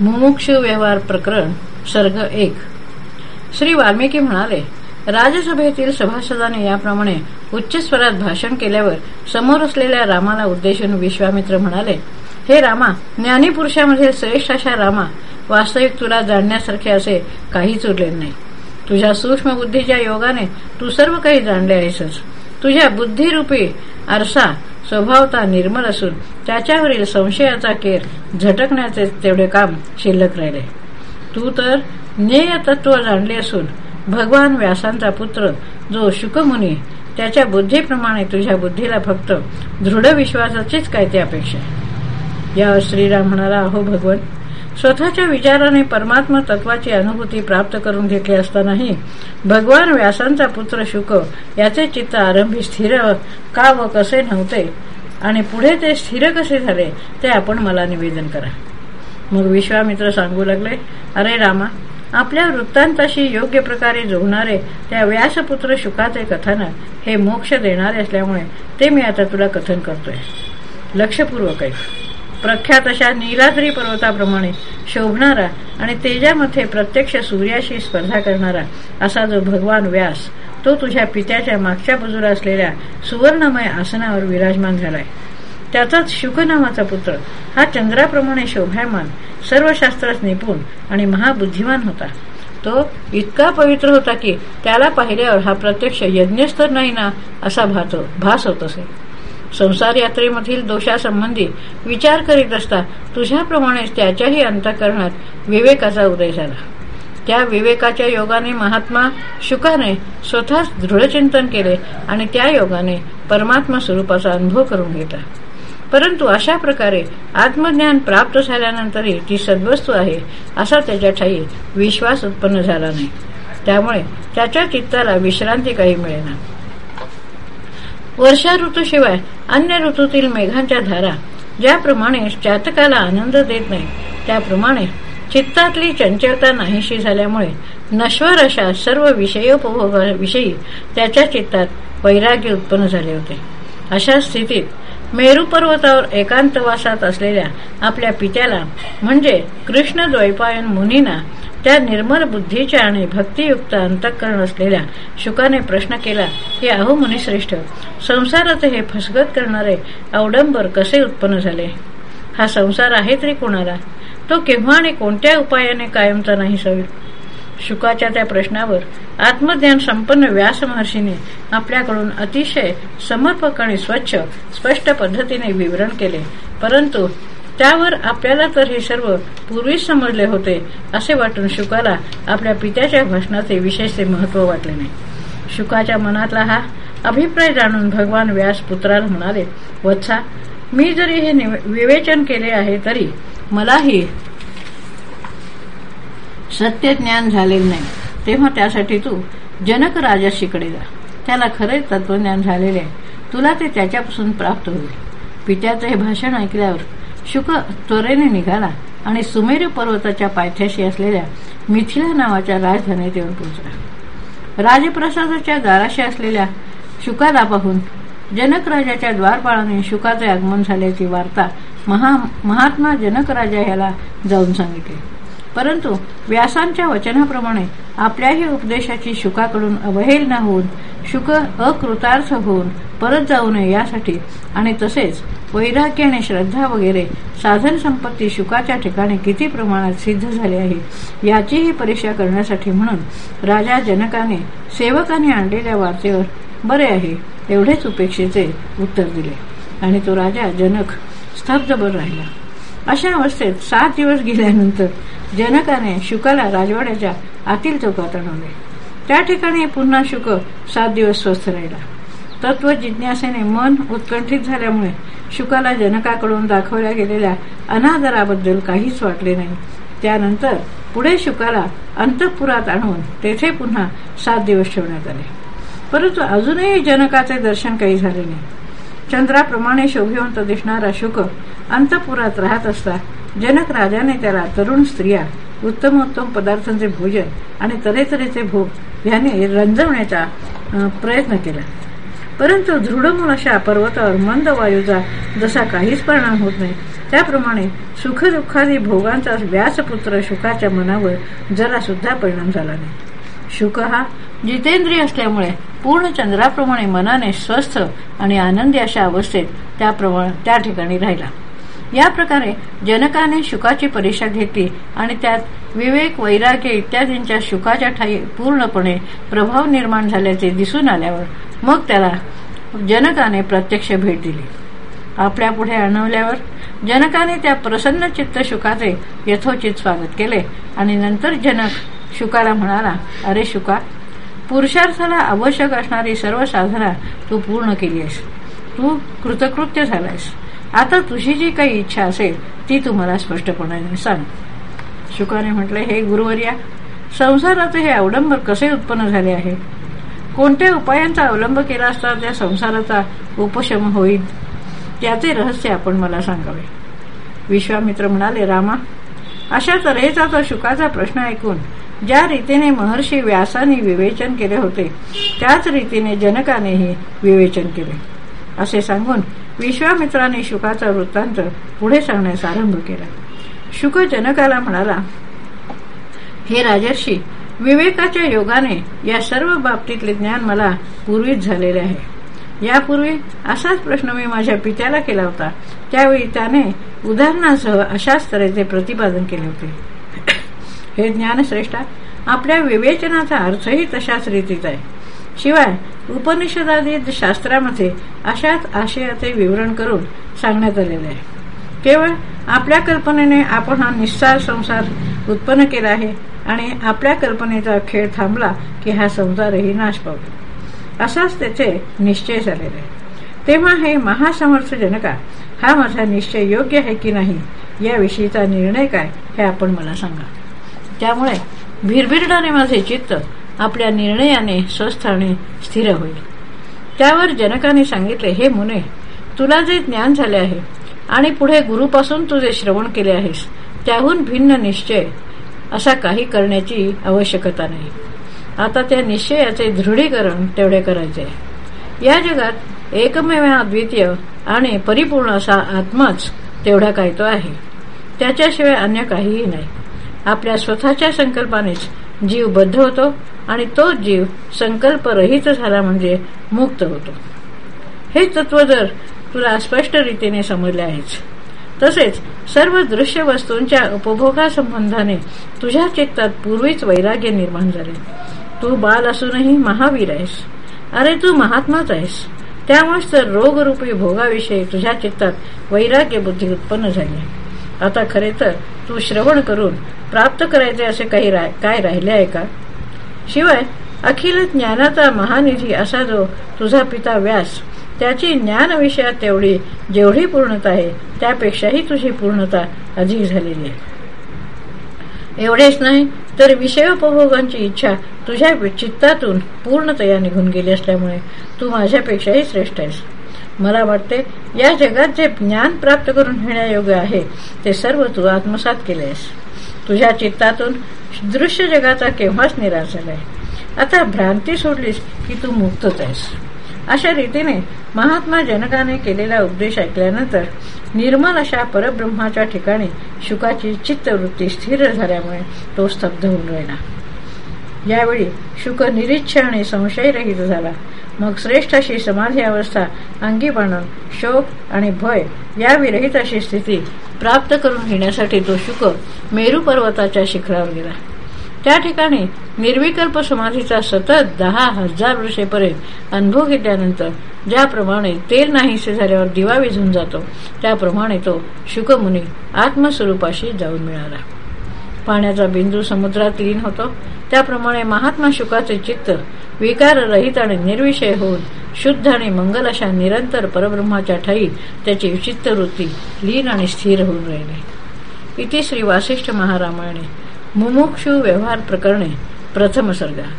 मुमुक्ष व्यवहार प्रकरण सर्ग एक. श्री वाल्मिकी म्हणाले राजसभेतील सभासदाने याप्रमाणे उच्च स्वरात भाषण केल्यावर समोर असलेल्या रामाला उद्देशून विश्वामित्र म्हणाले हे रामा ज्ञानीपुरुषामध्ये श्रेष्ठ अशा रामा वास्तविक तुला जाणण्यासारखे असे काहीच उरले नाही. तुझ्या सूक्ष्म बुद्धीच्या योगाने तू सर्व काही जाणले आहेसच. तुझ्या बुद्धिरूपी आरसा स्वभावता निर्मल असून त्याच्यावरील संशयाचा केर झटकण्याचे तेवढे काम शिल्लक राहिले. तू तर ज्ञेय तत्व जाणले असून भगवान व्यासांचा पुत्र जो शुकमुनी त्याच्या बुद्धीप्रमाणे तुझ्या बुद्धीला फक्त दृढ विश्वासाचीच काय ते अपेक्षा यावर श्रीराम म्हणाला अहो भगवन स्वतःच्या विचाराने परमात्मा तत्वाची अनुभूती प्राप्त करून घेतली असतानाही भगवान व्यासांचा पुत्र शुक याचे चित्त आरंभी स्थिर का व कसे नव्हते आणि पुढे ते स्थिर कसे झाले ते आपण मला निवेदन करा. मग विश्वामित्र सांगू लागले अरे रामा आपल्या वृत्तांताशी योग्य प्रकारे जोडणारे त्या व्यासपुत्र शुकाचे कथानक हे मोक्ष देणारे असल्यामुळे ते मी आता तुला कथन करतोय. लक्षपूर्वक आहे प्रख्यात अशा नीलाद्री पर्वताप्रमाणे शोभणारा आणि तेजामध्ये प्रत्यक्ष सूर्याशी स्पर्धा करणारा असा जो भगवान व्यास तो तुझ्या पित्याच्या मागच्या बाजूला असलेल्या सुवर्णमय आसनावर विराजमान झालाय. त्याचाच शुक नावाचा पुत्र हा चंद्राप्रमाणे शोभायमान सर्व शास्त्रात निपुण आणि महाबुद्धिमान होता. तो इतका पवित्र होता की त्याला पाहिल्यावर हा प्रत्यक्ष यज्ञस्तर नाही ना असा भास होत असे. संसार यात्रेमधील दोषासंबंधी विचार करीत असता तुझ्याप्रमाणेच त्याच्याही अंतकरणात विवेकाचा उदय झाला. त्या विवेकाच्या योगाने महात्मा शुकाने स्वतःच दृढचिंतन केले आणि त्या योगाने परमात्मा स्वरूपाचा अनुभव करून घेतला. परंतु अशा प्रकारे आत्मज्ञान प्राप्त झाल्यानंतरही ती सद्वस्तू आहे असा त्याच्या ठाई विश्वास उत्पन्न झाला नाही. त्यामुळे त्याच्या चित्ताला विश्रांती काही मिळेना. वर्षा ऋतूशिवाय अन्य ऋतूतील मेघांच्या धारा ज्याप्रमाणे चातकाला आनंद देत नाही त्याप्रमाणे चित्तातली चंचलता नाहीशी झाल्यामुळे नश्वर अशा सर्व विषयोपभोगाविषयी त्याच्या चित्तात वैराग्य उत्पन्न झाले होते. अशा स्थितीत मेरू पर्वतावर एकांतवासात असलेल्या आपल्या पित्याला म्हणजे कृष्ण द्वैपायन मुनीना त्या निर्मल बुद्धीच्या आणि भक्तियुक्त अंतःकरण असलेल्या शुकाने प्रश्न केला की अहो मुनिश्रेष्ठ संसाराचे हे फसगत करणारे अवडंबर कसे उत्पन्न झाले? हा संसार आहे तरी कोणाला? तो केव्हा आणि कोणत्या उपायाने कायमचा नाही सवी शुकाच्या त्या प्रश्नावर आत्मज्ञान संपन्न व्यास महर्षीने आपल्याकडून अतिशय समर्पक आणि स्वच्छ स्पष्ट पद्धतीने विवरण केले. परंतु त्यावर आपल्याला तर हे सर्व पूर्वीच समजले होते असे वाटून शुकाला आपल्या पित्याच्या भाषणाचे विशेषचे महत्त्व वाटले नाही. शुकाच्या मनातला हा अभिप्राय जाणून भगवान व्यास पुत्राला म्हणाले वत्सा मी जरी हे विवेचन केले आहे तरी मलाही सत्य ज्ञान झालेले नाही. तेव्हा त्यासाठी तू जनक राजाशीकडे जा. त्याला खरे तत्वज्ञान झालेले आहे. तुला ते त्याच्यापासून प्राप्त होईल. पित्याचं हे भाषण ऐकल्यावर शुक त्वरेने निघाला आणि सुमेर पर्वताच्या पायथ्याशी असलेल्या मिथिला नावाच्या राजधानीत येऊन पोहोचला. राजप्रसादाच्या दाराशी असलेल्या शुकाला पाहून जनकराजाच्या द्वारपाळाने शुकाचे आगमन झाल्याची वार्ता महा महात्मा जनक राजा याला जाऊन सांगितली. परंतु व्यासांच्या वचनाप्रमाणे आपल्याही उपदेशाची शुकाकडून अवहेलना होऊन शुक अकृतार्थ होऊन परत जाऊ नये यासाठी आणि तसेच वैराग्य आणि श्रद्धा वगैरे साधन संपत्ती शुकाच्या ठिकाणी किती प्रमाणात सिद्ध झाले आहे याचीही परीक्षा करण्यासाठी म्हणून राजा जनकाने सेवकाने आणलेल्या वार्तेवर बरे आहे एवढेच उपेक्षेचे उत्तर दिले. आणि तो राजा जनक स्तब्धभर राहिला. अशा अवस्थेत सात दिवस गेल्यानंतर जनकाने शुकाला राजवाड्याच्या आतील चौकात आणवले त्या ठिकाणी पुन्हा शुक सात दिवस स्वस्थ राहिला. तत्व जिज्ञासेने मन उत्कंठित झाल्यामुळे शुकाला जनकाकडून दाखवल्या गेलेल्या अनादराबद्दल काहीच वाटले नाही. त्यानंतर पुढे शुकाला अंतपुरात आणून तेथे पुन्हा सात दिवस ठेवण्यात आले. परंतु अजूनही जनकाचे दर्शन काही झाले नाही. चंद्राप्रमाणे शोभिवंत दिसणारा शुक अंतपुरात राहत असता जनक राजाने त्याला तरुण स्त्रिया उत्तमोत्तम पदार्थांचे भोजन आणि तऱ्हेतऱ्हेचे भोग याने रंजवण्याचा प्रयत्न केला. परंतु दृढमूल अशा पर्वतावर मंद वायूचा जसा काहीच परिणाम होत नाही त्याप्रमाणे सुखदुःखादी भोगांचा व्यासपुत्र शुकाच्या मनावर जरा सुद्धा परिणाम झाला नाही. शुक हा जितेंद्रिय असल्यामुळे पूर्ण चंद्राप्रमाणे मनाने स्वस्थ आणि आनंदी अशा अवस्थेत त्या ठिकाणी राहिला. या प्रकारे जनकाने शुकाची परीक्षा घेतली आणि त्यात विवेक वैराग्य इत्यादींच्या शुकाच्या ठाई पूर्णपणे प्रभाव निर्माण झाल्याचे दिसून आल्यावर मग त्याला जनकाने प्रत्यक्ष भेट दिली. आपल्या पुढे आणवल्यावर जनकाने त्या प्रसन्न चित्त शुकाचे यथोचित स्वागत केले आणि नंतर जनक शुकाला म्हणाला अरे शुका पुरुषार्थाला आवश्यक असणारी सर्व साधना तू पूर्ण केली आहेस. तू कृतकृत्य झालायस. आता तुझी जी काही इच्छा असेल ती तुम्हाला स्पष्टपणाने सांग. शुकाने म्हटले हे गुरुवर्या संसाराचे हे अवलंब कसे उत्पन्न झाले आहे? कोणत्या उपायांचा अवलंब केला असता त्या संसाराचा उपशम होईल? त्याचे रहस्य आपण मला सांगावे. विश्वामित्र म्हणाले रामा अशा तऱ्हेचा तो शुकाचा प्रश्न ऐकून ज्या रीतीने महर्षी व्यासाने विवेचन केले होते त्याच रीतीने जनकानेही विवेचन केले. असे सांगून विश्वामित्राने शुकाचा वृत्तांत पुढे सांगण्यास आरंभ केला. शुक जनकाला म्हणाला हे राजर्षी विवेकाच्या योगाने या सर्व बाबतीतले ज्ञान मला पूर्वीच झालेले आहे. यापूर्वी असाच प्रश्न मी माझ्या पित्याला केला होता. त्यावेळी त्याने उदाहरणासह अशाच तऱ्हेचे प्रतिपादन केले होते. हे ज्ञानश्रेष्ठा आपल्या विवेचनाचा अर्थही तशाच रीतीत आहे. शिवाय उपनिषदादी शास्त्रामध्ये अशाच आशयाचे विवरण करून सांगण्यात आलेले आहे. केवळ आपल्या कल्पनेने आपण हा निस्सार संसार उत्पन्न केला आहे आणि आपल्या कल्पनेचा खेळ थांबला की हा संसारही नाश पावतो. असाच त्याचे निश्चय झालेले तेव्हा हे महासमर्थ जनका हा माझा निश्चय योग्य आहे की नाही? याविषयीचा निर्णय काय? हे आपण मला सांगा. त्यामुळे भिरभिरणारे माझे चित्त आपल्या निर्णयाने स्वस्थ आणि स्थिर होईल. त्यावर जनकाने सांगितले हे मुने तुला जे ज्ञान झाले आहे आणि पुढे गुरुपासून तू जे श्रवण केले आहेस त्याहून भिन्न निश्चय असा काही करण्याची आवश्यकता नाही. आता त्या निश्चयाचे दृढीकरण तेवढे करायचे या जगात एकमेव अद्वितीय आणि परिपूर्ण असा आत्माच तेवढा काय तो आहे. त्याच्याशिवाय अन्य काहीही नाही. आपल्या स्वतःच्या संकल्पानेच जीव बद्ध होतो आणि तोच जीव संकल्परहित झाला म्हणजे मुक्त होतो. हे तत्व जर तुला स्पष्ट रीतीने समजले आहेच. तसेच सर्व दृश्य वस्तूंच्या उपभोगासंबंधाने तुझ्या चित्तात पूर्वीच वैराग्य निर्माण झाले. तू बाल असूनही महावीर आहेस. अरे तू महात्माच आहेस. त्यामुळेच तर रोगरूपी भोगाविषयी तुझ्या चित्तात वैराग्य बुद्धी उत्पन्न झाली. आता खरे तर तू श्रवण करून प्राप्त करायचे असे काही काय राहिले आहे का? शिवाय अखिल ज्ञानाचा महानिधी असा जो तुझा पिता व्यास त्याची ज्ञान विषयात तेवढी जेवढी पूर्णता आहे त्यापेक्षाही तुझी पूर्णता अधिक झालेली आहे. एवढेच नाही तर विषयोपभोगांची इच्छा तुझ्या चित्तातून पूर्णतया निघून गेली असल्यामुळे तू माझ्यापेक्षाही श्रेष्ठ आहेस. मला वाटते या जगात जे ज्ञान प्राप्त करून घेण्यायोग्य आहे ते सर्व तू आत्मसात केले आहेस. तुझ्या चित्तातून दृश्य जगाचा केव्हाच निराश झालाय. आता भ्रांती सोडलीस की तू मुक्तच आहेस. अशा रीतीने महात्मा जनकाने केलेला उपदेश ऐकल्यानंतर निर्मल अशा परब्रह्माच्या ठिकाणी शुकाची चित्तवृत्ती स्थिर झाल्यामुळे तो स्तब्ध होऊन राहिला. यावेळी शुक निरीच्छ आणि संशयरहित झाला. मग श्रेष्ठ अशी समाधी अवस्था अंगी बांधून शोक आणि भय या विरहित अशी स्थिती प्राप्त करून घेण्यासाठी तो शुक मेरू पर्वताच्या शिखरावर गेला. त्या ठिकाणी निर्विकल्प समाधीचा सतत दहा हजार वर्षेपर्यंत अनुभव घेतल्यानंतर ज्याप्रमाणे तेल नाहीसे झाल्यावर दिवा विझून जातो त्याप्रमाणे तो शुकमुनी आत्मस्वरूपाशी जाऊन मिळाला. पाण्याचा बिंदू समुद्रात लीन होतो. त्याप्रमाणे महात्मा शुकाचे चित्त विकाररहित आणि निर्विषय होऊन शुद्ध आणि मंगल अशा निरंतर परब्रह्माच्या ठाई त्याची चित्तवृत्ती लीन आणि स्थिर होऊन राहिली. इथे श्री वासिष्ठ महारामायणे मुमुक्षु व्यवहार प्रकरणे प्रथम सर्गा.